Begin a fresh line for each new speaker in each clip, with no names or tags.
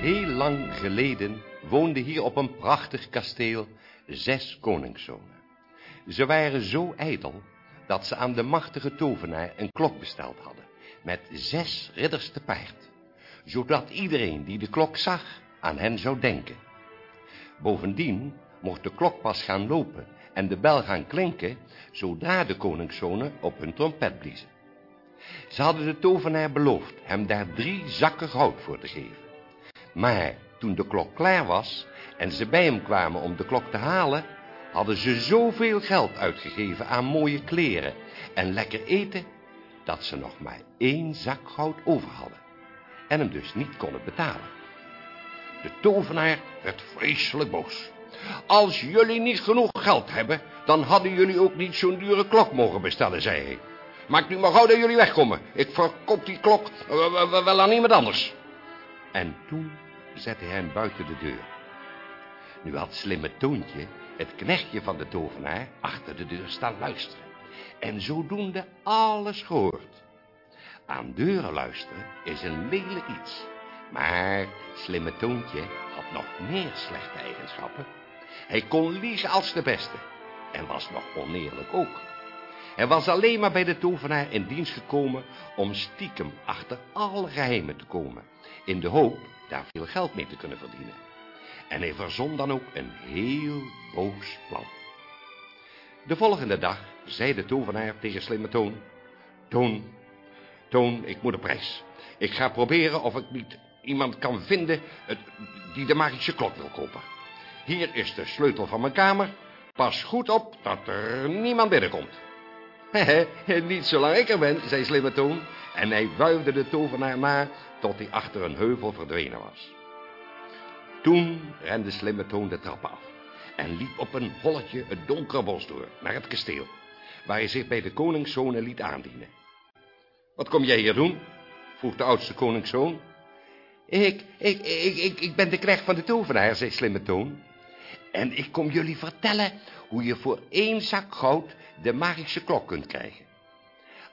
Heel lang geleden woonden hier op een prachtig kasteel zes koningszonen. Ze waren zo ijdel dat ze aan de machtige tovenaar een klok besteld hadden, met zes ridders te paard, zodat iedereen die de klok zag aan hen zou denken. Bovendien mocht de klok pas gaan lopen en de bel gaan klinken, zodra de koningszonen op hun trompet bliezen. Ze hadden de tovenaar beloofd hem daar drie zakken goud voor te geven. Maar toen de klok klaar was en ze bij hem kwamen om de klok te halen, hadden ze zoveel geld uitgegeven aan mooie kleren en lekker eten, dat ze nog maar één zak goud over hadden en hem dus niet konden betalen. De tovenaar werd vreselijk boos. Als jullie niet genoeg geld hebben, dan hadden jullie ook niet zo'n dure klok mogen bestellen, zei hij. Maak nu maar gauw dat jullie wegkomen. Ik verkoop die klok wel aan iemand anders. En toen zette hij hem buiten de deur. Nu had slimme Toontje, het knechtje van de tovenaar, achter de deur staan luisteren. En zodoende alles gehoord. Aan deuren luisteren is een lelijk iets. Maar slimme Toontje had nog meer slechte eigenschappen. Hij kon liegen als de beste. En was nog oneerlijk ook. Hij was alleen maar bij de tovenaar in dienst gekomen om stiekem achter alle geheimen te komen. In de hoop daar veel geld mee te kunnen verdienen. En hij verzon dan ook een heel boos plan. De volgende dag zei de tovenaar tegen slimme Toon... Toon, Toon, ik moet op reis. Ik ga proberen of ik niet iemand kan vinden die de magische klok wil kopen. Hier is de sleutel van mijn kamer. Pas goed op dat er niemand binnenkomt. Niet zolang ik er ben, zei slimme Toon. En hij wuifde de tovenaar na tot hij achter een heuvel verdwenen was. Toen rende slimme Toon de trappen af en liep op een holletje het donkere bos door naar het kasteel, waar hij zich bij de koningszonen liet aandienen. Wat kom jij hier doen? vroeg de oudste koningszoon. Ik, ik, ik, ik, ik ben de knecht van de tovenaar, zei slimme Toon. En ik kom jullie vertellen hoe je voor één zak goud de magische klok kunt krijgen.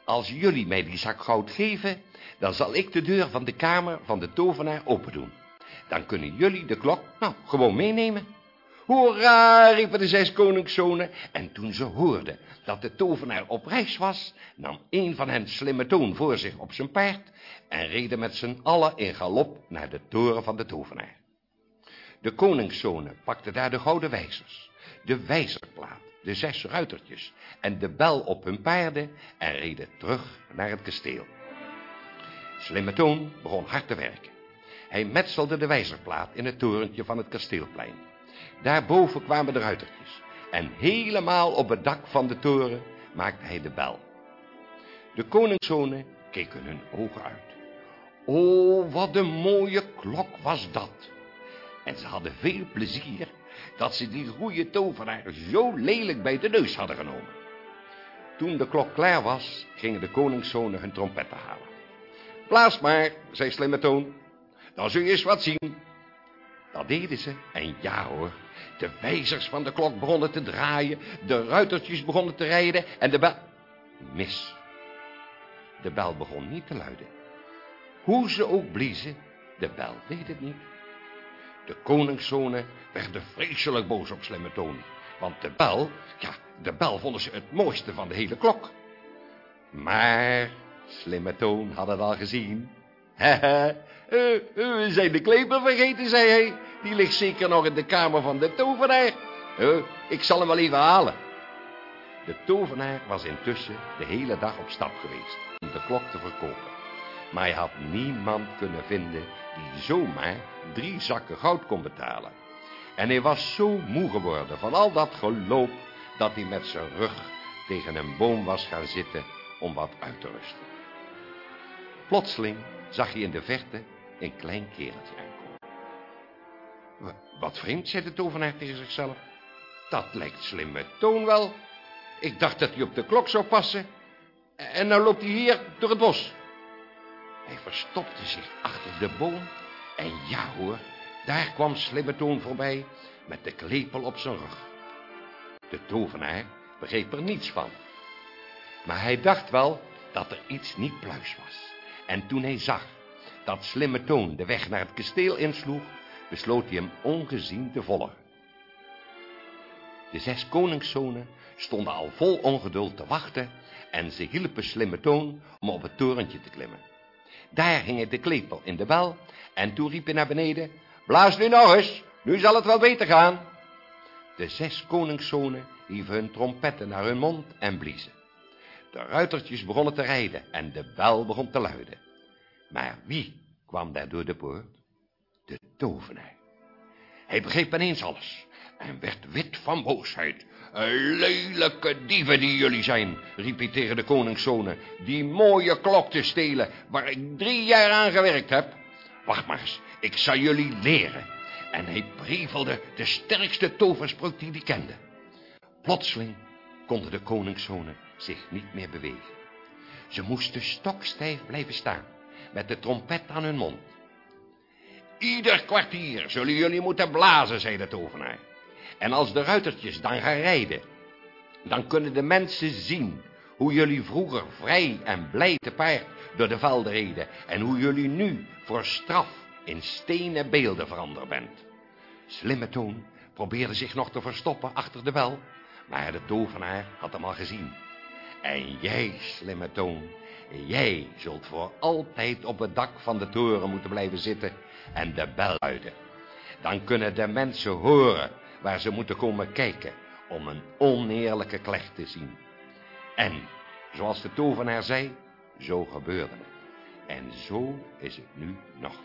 Als jullie mij die zak goud geven, dan zal ik de deur van de kamer van de tovenaar open doen. Dan kunnen jullie de klok, nou, gewoon meenemen. Hoera, riepen de zes koningszonen. En toen ze hoorden dat de tovenaar op reis was, nam een van hen slimme toon voor zich op zijn paard en reden met z'n allen in galop naar de toren van de tovenaar. De koningszonen pakten daar de gouden wijzers, de wijzerplaat, de zes ruitertjes en de bel op hun paarden en reden terug naar het kasteel. Slimme Toon begon hard te werken. Hij metselde de wijzerplaat in het torentje van het kasteelplein. Daarboven kwamen de ruitertjes en helemaal op het dak van de toren maakte hij de bel. De koningszonen keken hun ogen uit. O, wat een mooie klok was dat! Ze hadden veel plezier dat ze die goede tovenaar zo lelijk bij de neus hadden genomen. Toen de klok klaar was, gingen de koningszonen hun trompetten halen. Blaas maar, zei slimme toon, dan zul je eens wat zien. Dat deden ze, en ja hoor, de wijzers van de klok begonnen te draaien, de ruitertjes begonnen te rijden en de bel... Mis. De bel begon niet te luiden. Hoe ze ook bliezen, de bel deed het niet. De koningszonen werden vreselijk boos op slimme toon. Want de bel, ja, de bel vonden ze het mooiste van de hele klok. Maar slimme toon had het al gezien. Hehe, uh, we zijn de kleper vergeten, zei hij. Die ligt zeker nog in de kamer van de tovenaar. Uh, ik zal hem wel even halen. De tovenaar was intussen de hele dag op stap geweest om de klok te verkopen. Maar hij had niemand kunnen vinden die zomaar drie zakken goud kon betalen. En hij was zo moe geworden van al dat geloop, dat hij met zijn rug tegen een boom was gaan zitten om wat uit te rusten. Plotseling zag hij in de verte een klein kereltje aankomen. Wat vreemd, zei de tovenaar tegen zichzelf. Dat lijkt slimme toon wel. Ik dacht dat hij op de klok zou passen. En nou loopt hij hier door het bos. Hij verstopte zich achter de boom. En ja hoor, daar kwam slimme toon voorbij met de klepel op zijn rug. De tovenaar begreep er niets van. Maar hij dacht wel dat er iets niet pluis was. En toen hij zag dat slimme Toon de weg naar het kasteel insloeg, besloot hij hem ongezien te volgen. De zes koningszonen stonden al vol ongeduld te wachten en ze hielpen slimme Toon om op het torentje te klimmen. Daar hing hij de klepel in de bel en toen riep hij naar beneden, blaas nu nog eens, nu zal het wel beter gaan. De zes koningszonen hieven hun trompetten naar hun mond en bliezen. De ruitertjes begonnen te rijden en de bel begon te luiden. Maar wie kwam daar door de poort? De tovenaar. Hij begreep ineens alles en werd wit van boosheid. Lelijke dieven die jullie zijn, riep de koningszonen. Die mooie klok te stelen, waar ik drie jaar aan gewerkt heb. Wacht maar eens, ik zal jullie leren. En hij prevelde de sterkste toversprook die hij kende. Plotseling konden de koningszonen zich niet meer bewegen. Ze moesten stokstijf blijven staan, met de trompet aan hun mond. Ieder kwartier zullen jullie moeten blazen, zei de tovenaar. En als de ruitertjes dan gaan rijden, dan kunnen de mensen zien hoe jullie vroeger vrij en blij te paard door de velden reden en hoe jullie nu voor straf in stenen beelden veranderd bent. Slimme Toon probeerde zich nog te verstoppen achter de bel, maar de tovenaar had hem al gezien. En jij, slimme Toon, jij zult voor altijd op het dak van de toren moeten blijven zitten en de bel luiden. Dan kunnen de mensen horen waar ze moeten komen kijken om een oneerlijke klecht te zien. En, zoals de tovenaar zei, zo gebeurde het. En zo is het nu nog.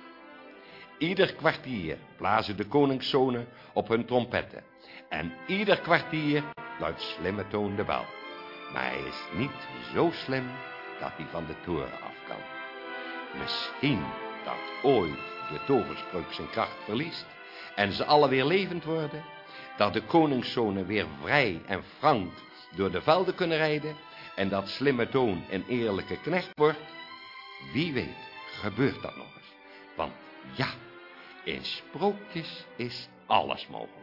Ieder kwartier blazen de koningszonen op hun trompetten. En ieder kwartier luidt slimme toon de bel. Maar hij is niet zo slim dat hij van de toren af kan. Misschien dat ooit de toverspreuk zijn kracht verliest en ze alle weer levend worden, dat de koningszonen weer vrij en frank door de velden kunnen rijden en dat slimme toon een eerlijke knecht wordt, wie weet gebeurt dat nog eens. Want ja, in sprookjes is alles mogelijk.